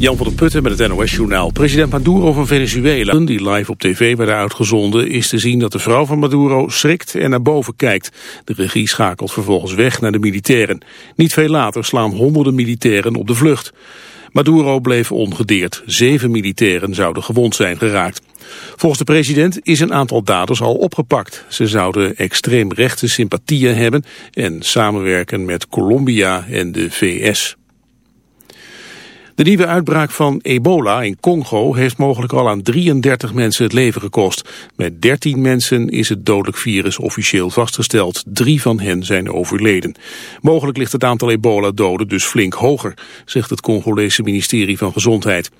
Jan van der Putten met het NOS-journaal. President Maduro van Venezuela, die live op tv werden uitgezonden... is te zien dat de vrouw van Maduro schrikt en naar boven kijkt. De regie schakelt vervolgens weg naar de militairen. Niet veel later slaan honderden militairen op de vlucht. Maduro bleef ongedeerd. Zeven militairen zouden gewond zijn geraakt. Volgens de president is een aantal daders al opgepakt. Ze zouden extreem rechte sympathieën hebben... en samenwerken met Colombia en de VS. De nieuwe uitbraak van ebola in Congo heeft mogelijk al aan 33 mensen het leven gekost. Met 13 mensen is het dodelijk virus officieel vastgesteld. Drie van hen zijn overleden. Mogelijk ligt het aantal ebola-doden dus flink hoger, zegt het Congolese ministerie van Gezondheid.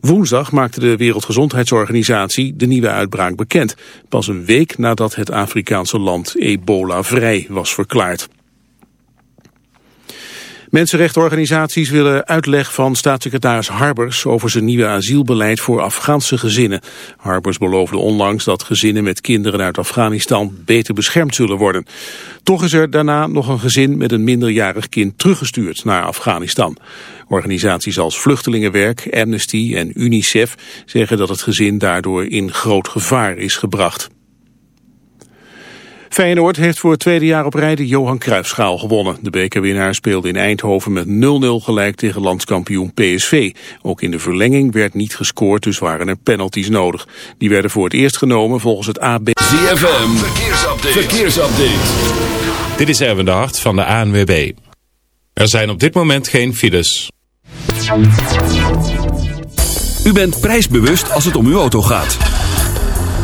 Woensdag maakte de Wereldgezondheidsorganisatie de nieuwe uitbraak bekend. Pas een week nadat het Afrikaanse land ebola-vrij was verklaard. Mensenrechtenorganisaties willen uitleg van staatssecretaris Harbers over zijn nieuwe asielbeleid voor Afghaanse gezinnen. Harbers beloofde onlangs dat gezinnen met kinderen uit Afghanistan beter beschermd zullen worden. Toch is er daarna nog een gezin met een minderjarig kind teruggestuurd naar Afghanistan. Organisaties als Vluchtelingenwerk, Amnesty en UNICEF zeggen dat het gezin daardoor in groot gevaar is gebracht. Feyenoord heeft voor het tweede jaar op rij de Johan Cruijffschaal gewonnen. De bekerwinnaar speelde in Eindhoven met 0-0 gelijk tegen landskampioen PSV. Ook in de verlenging werd niet gescoord, dus waren er penalties nodig. Die werden voor het eerst genomen volgens het AB. ZFM, verkeersupdate. verkeersupdate. Dit is Erwin de Hart van de ANWB. Er zijn op dit moment geen files. U bent prijsbewust als het om uw auto gaat.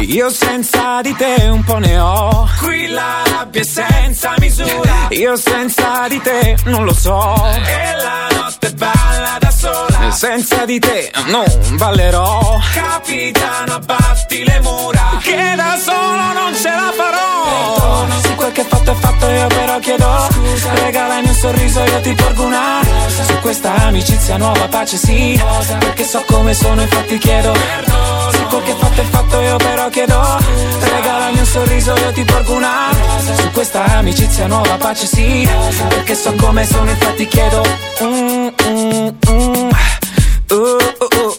Io senza di te un po' ne ho. Qui la rabbia è senza misura. Io senza di te non lo so. E la notte balla da sola. Senza di te non ballerò. Capitano abbatti le mura. Che da solo non ce la farò. Se quel che fatto è fatto io però chiedo Scusa Regala il sorriso io ti porgo una Rosa. Su questa amicizia nuova pace sì. Rosa Perché so come sono infatti chiedo Perdono. Se quel che fatto è fatto io però chiedo Regala il sorriso io ti porgo una Rosa. Su questa amicizia nuova pace sì. Rosa Perché so come sono infatti chiedo. Mm, mm, mm. Oh, oh, oh,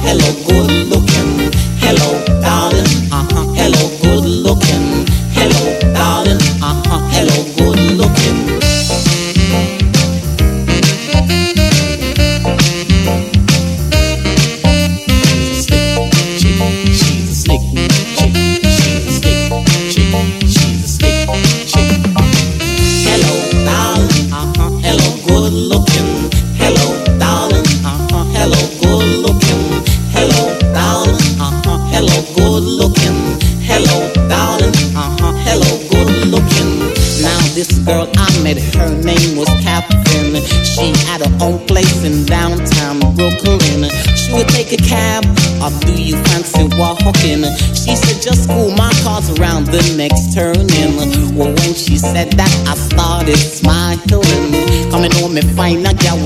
Hello, good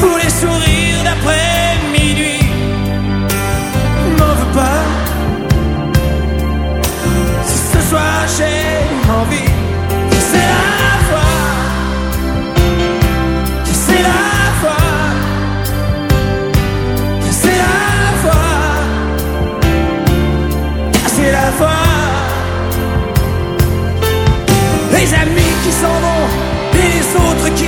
pour les sourires d'après minuit. M'en veux pas. Si ce soir j'ai envie, c'est la foi, c'est la foi, c'est la foi, c'est la foi. Les amis qui s'en vont les autres qui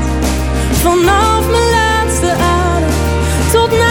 Vanaf mijn laatste adem tot na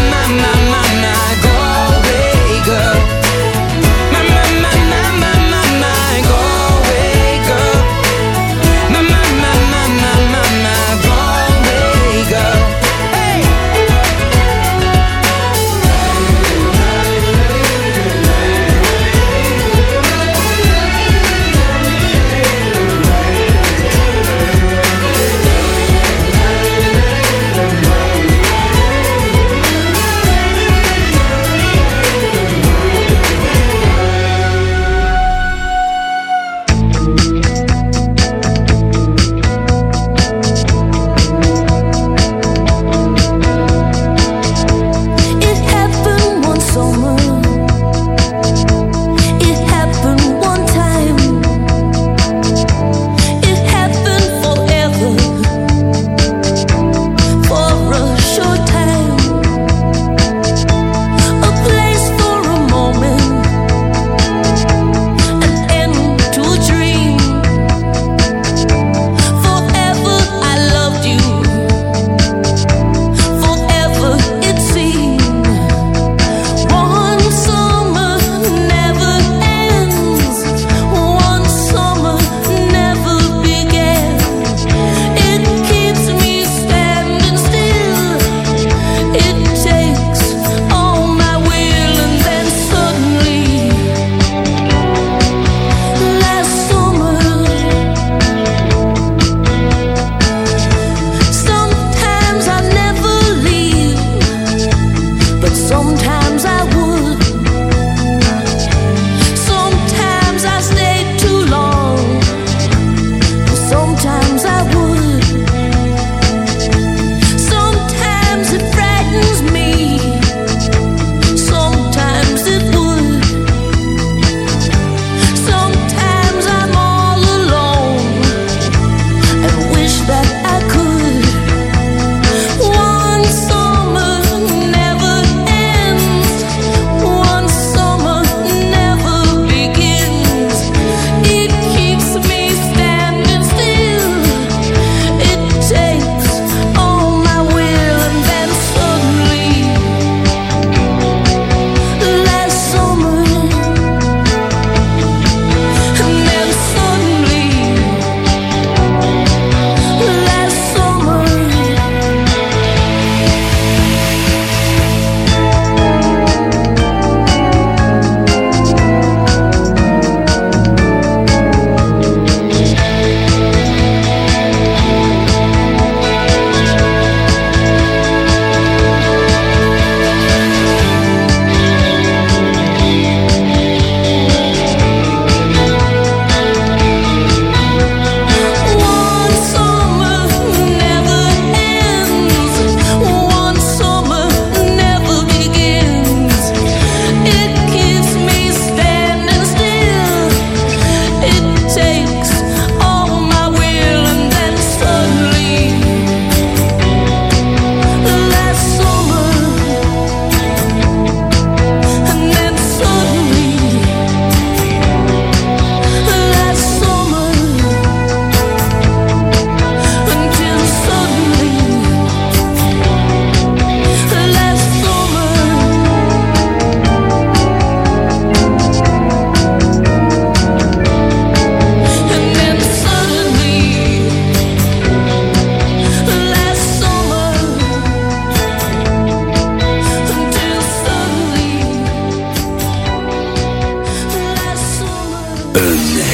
na na my, na.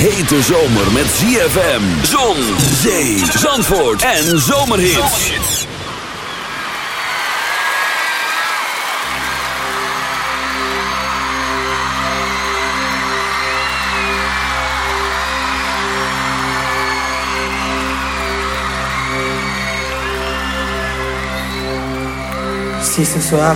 hete zomer met ZFM, zon, zee, zandvoort en zomerhits. Si ce soir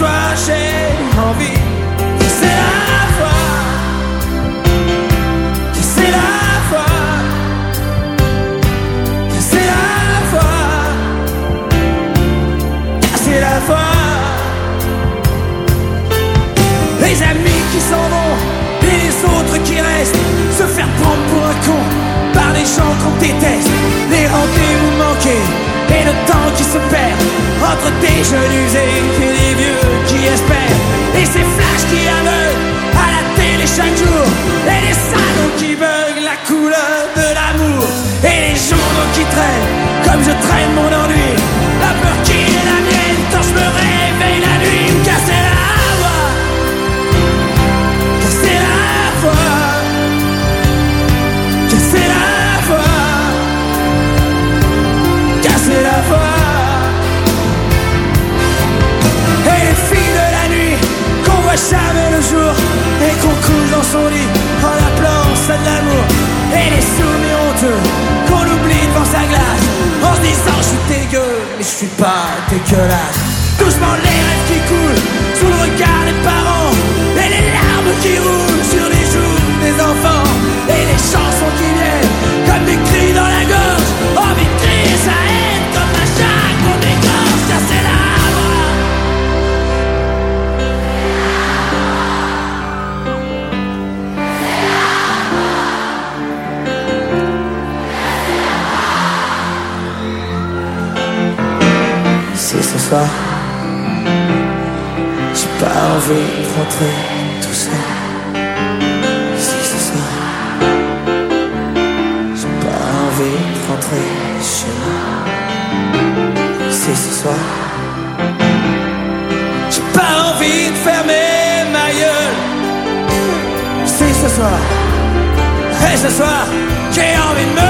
soit j'ai envie coucher ce soir. J'ai pas envie de fermer ma gueule. Si ce soir, et ce soir, j'ai envie de me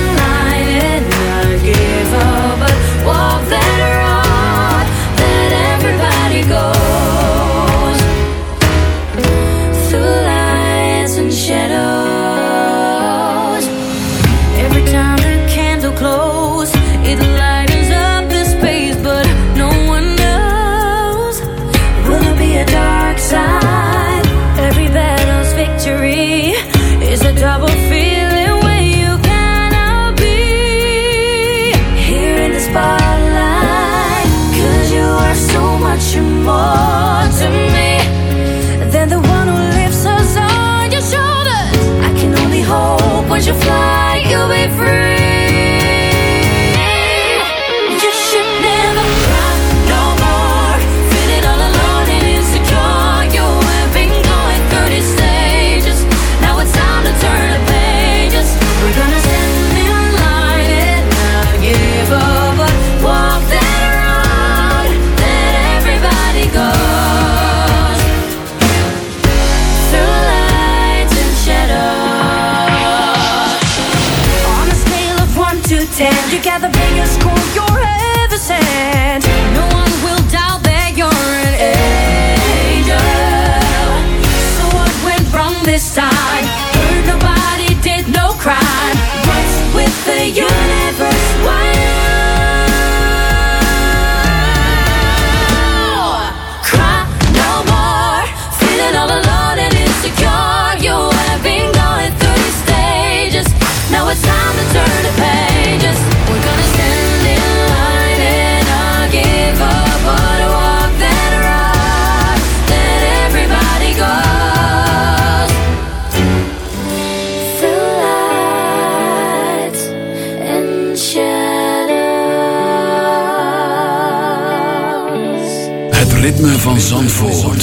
van Zandvoort.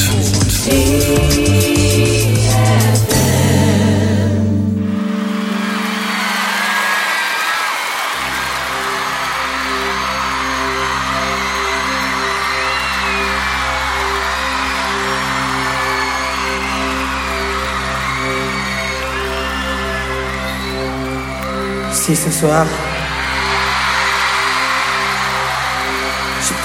Si ce soir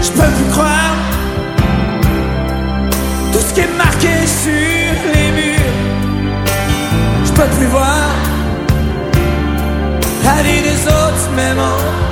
Je peux plus croire tout ce qui est marqué sur les murs. Je peux plus voir la vie des autres, même en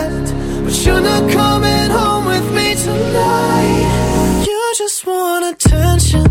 shouldn't coming home with me tonight. You just want attention.